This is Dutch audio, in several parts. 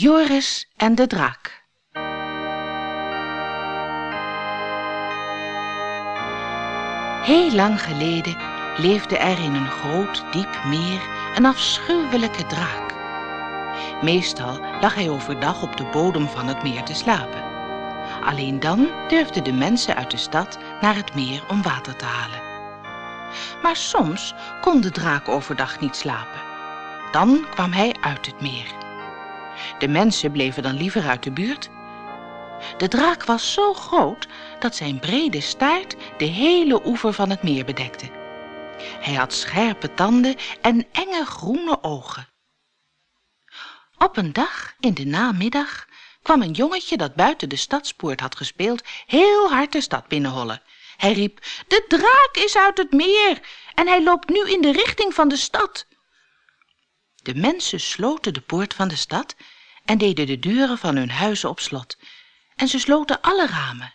Joris en de draak Heel lang geleden leefde er in een groot diep meer een afschuwelijke draak. Meestal lag hij overdag op de bodem van het meer te slapen. Alleen dan durfden de mensen uit de stad naar het meer om water te halen. Maar soms kon de draak overdag niet slapen. Dan kwam hij uit het meer. De mensen bleven dan liever uit de buurt. De draak was zo groot dat zijn brede staart de hele oever van het meer bedekte. Hij had scherpe tanden en enge groene ogen. Op een dag in de namiddag kwam een jongetje dat buiten de stadspoort had gespeeld heel hard de stad binnenhollen. Hij riep, de draak is uit het meer en hij loopt nu in de richting van de stad. De mensen sloten de poort van de stad en deden de deuren van hun huizen op slot en ze sloten alle ramen.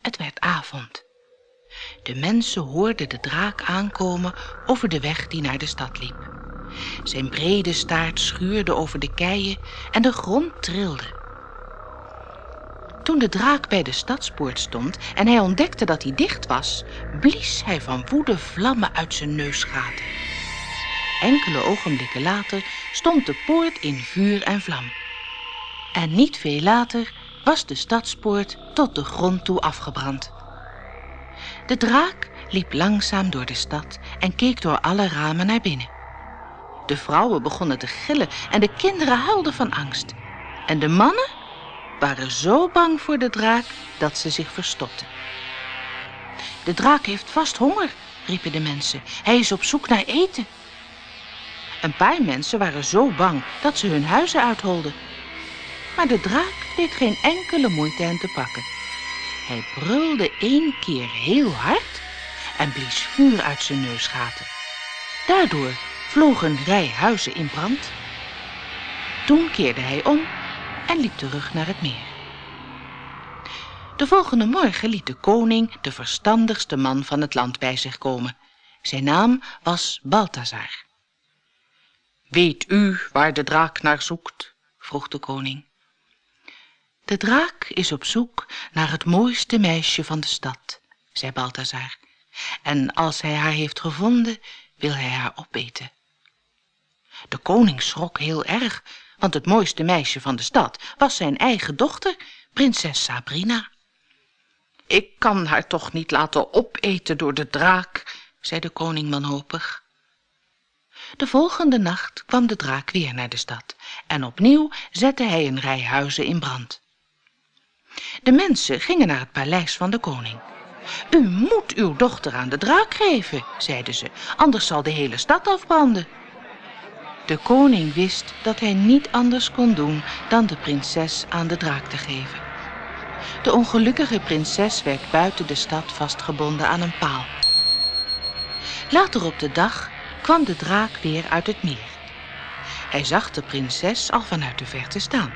Het werd avond. De mensen hoorden de draak aankomen over de weg die naar de stad liep. Zijn brede staart schuurde over de keien en de grond trilde. Toen de draak bij de stadspoort stond en hij ontdekte dat hij dicht was, blies hij van woede vlammen uit zijn neusgaten. Enkele ogenblikken later stond de poort in vuur en vlam. En niet veel later was de stadspoort tot de grond toe afgebrand. De draak liep langzaam door de stad en keek door alle ramen naar binnen. De vrouwen begonnen te gillen en de kinderen huilden van angst. En de mannen waren zo bang voor de draak dat ze zich verstopten. De draak heeft vast honger, riepen de mensen. Hij is op zoek naar eten. Een paar mensen waren zo bang dat ze hun huizen uitholden. Maar de draak deed geen enkele moeite hen te pakken. Hij brulde één keer heel hard en blies vuur uit zijn neusgaten. Daardoor vloog een rij huizen in brand. Toen keerde hij om en liep terug naar het meer. De volgende morgen liet de koning de verstandigste man van het land bij zich komen. Zijn naam was Balthazar. Weet u waar de draak naar zoekt? vroeg de koning. De draak is op zoek naar het mooiste meisje van de stad, zei Balthazar. En als hij haar heeft gevonden, wil hij haar opeten. De koning schrok heel erg, want het mooiste meisje van de stad was zijn eigen dochter, prinses Sabrina. Ik kan haar toch niet laten opeten door de draak, zei de koning wanhopig. De volgende nacht kwam de draak weer naar de stad en opnieuw zette hij een rij huizen in brand. De mensen gingen naar het paleis van de koning. U moet uw dochter aan de draak geven, zeiden ze, anders zal de hele stad afbranden. De koning wist dat hij niet anders kon doen dan de prinses aan de draak te geven. De ongelukkige prinses werd buiten de stad vastgebonden aan een paal. Later op de dag kwam de draak weer uit het meer. Hij zag de prinses al vanuit de verte staan.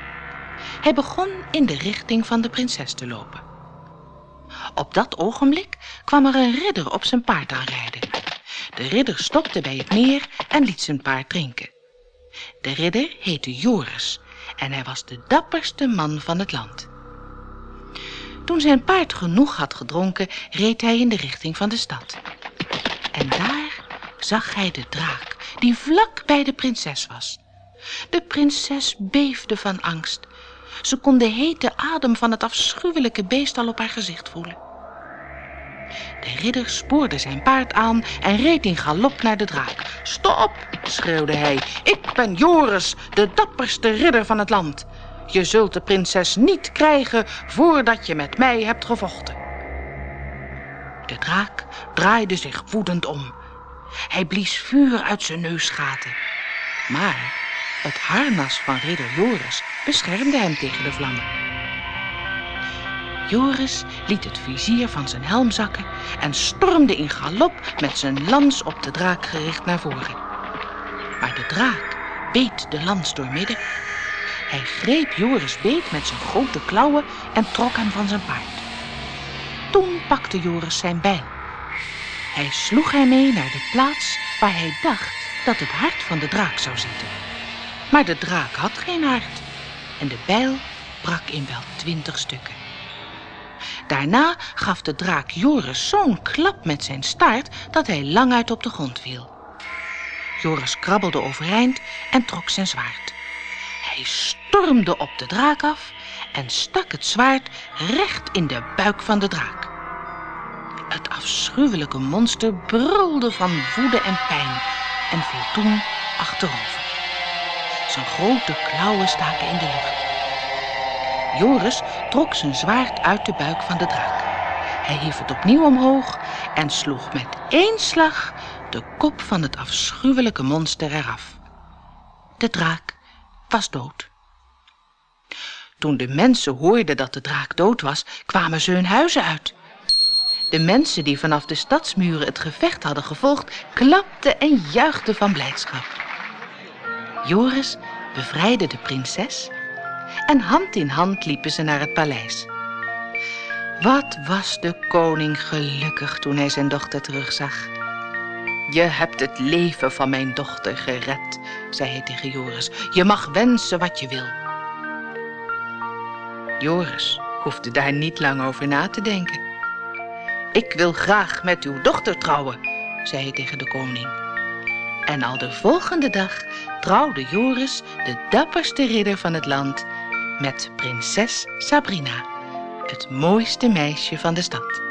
Hij begon in de richting van de prinses te lopen. Op dat ogenblik kwam er een ridder op zijn paard aanrijden. De ridder stopte bij het meer en liet zijn paard drinken. De ridder heette Joris en hij was de dapperste man van het land. Toen zijn paard genoeg had gedronken, reed hij in de richting van de stad. En daar zag hij de draak, die vlak bij de prinses was. De prinses beefde van angst. Ze kon de hete adem van het afschuwelijke beest al op haar gezicht voelen. De ridder spoorde zijn paard aan en reed in galop naar de draak. Stop, schreeuwde hij. Ik ben Joris, de dapperste ridder van het land. Je zult de prinses niet krijgen voordat je met mij hebt gevochten. De draak draaide zich woedend om. Hij blies vuur uit zijn neusgaten. Maar het harnas van ridder Joris beschermde hem tegen de vlammen. Joris liet het vizier van zijn helm zakken en stormde in galop met zijn lans op de draak gericht naar voren. Maar de draak beet de lans doormidden. Hij greep Joris beet met zijn grote klauwen en trok hem van zijn paard. Toen pakte Joris zijn bijl. Hij sloeg hem mee naar de plaats waar hij dacht dat het hart van de draak zou zitten. Maar de draak had geen hart en de bijl brak in wel twintig stukken. Daarna gaf de draak Joris zo'n klap met zijn staart dat hij languit op de grond viel. Joris krabbelde overeind en trok zijn zwaard. Hij stormde op de draak af en stak het zwaard recht in de buik van de draak. Afschuwelijke monster brulde van woede en pijn en viel toen achterover. Zijn grote klauwen staken in de lucht. Joris trok zijn zwaard uit de buik van de draak. Hij hief het opnieuw omhoog en sloeg met één slag de kop van het afschuwelijke monster eraf. De draak was dood. Toen de mensen hoorden dat de draak dood was, kwamen ze hun huizen uit. De mensen die vanaf de stadsmuren het gevecht hadden gevolgd, klapten en juichten van blijdschap. Joris bevrijdde de prinses en hand in hand liepen ze naar het paleis. Wat was de koning gelukkig toen hij zijn dochter terugzag. Je hebt het leven van mijn dochter gered, zei hij tegen Joris. Je mag wensen wat je wil. Joris hoefde daar niet lang over na te denken. Ik wil graag met uw dochter trouwen, zei hij tegen de koning. En al de volgende dag trouwde Joris, de dapperste ridder van het land, met prinses Sabrina, het mooiste meisje van de stad.